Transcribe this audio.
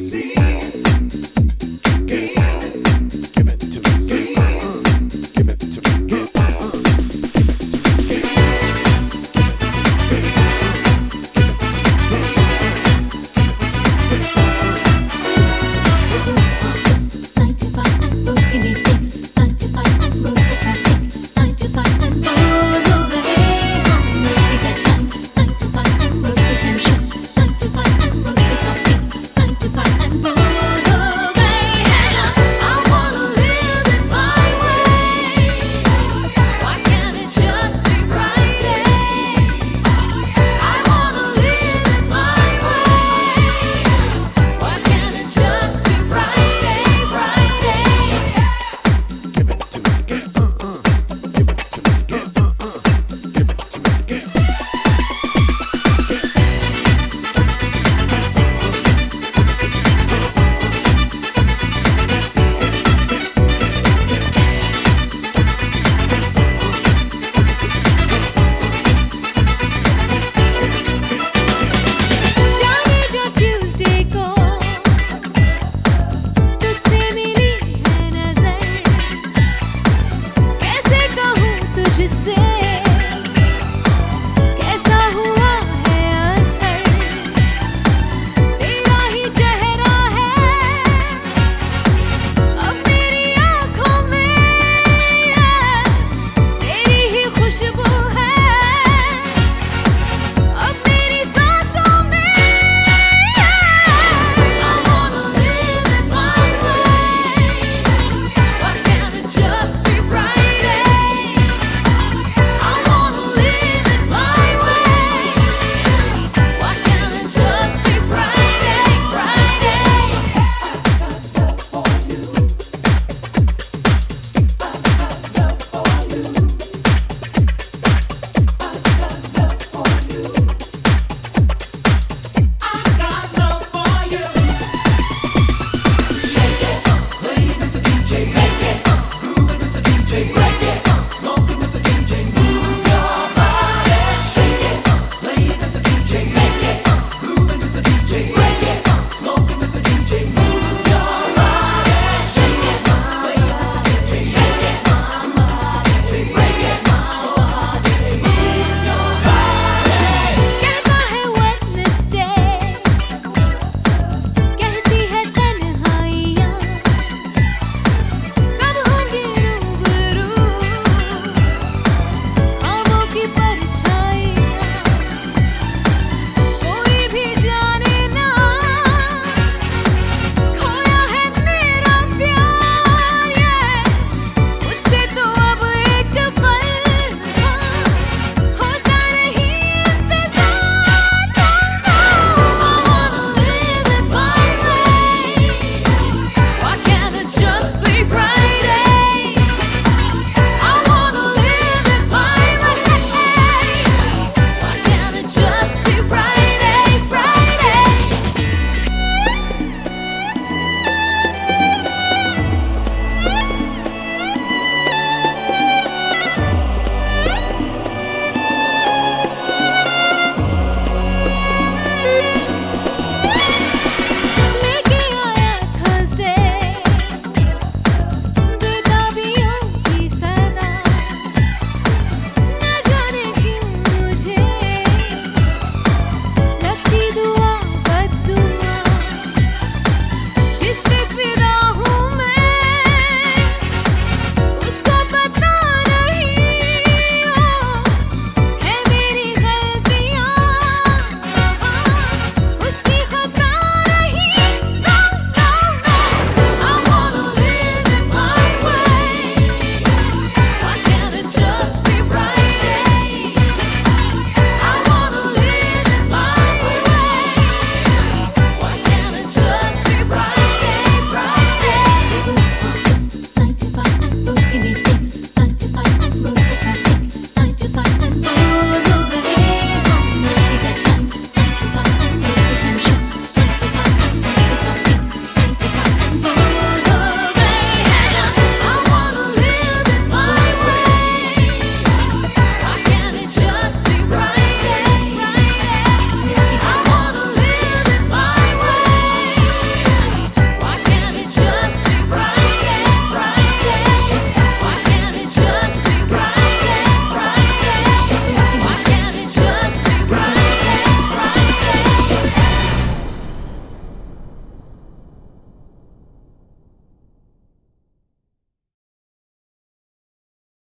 See you.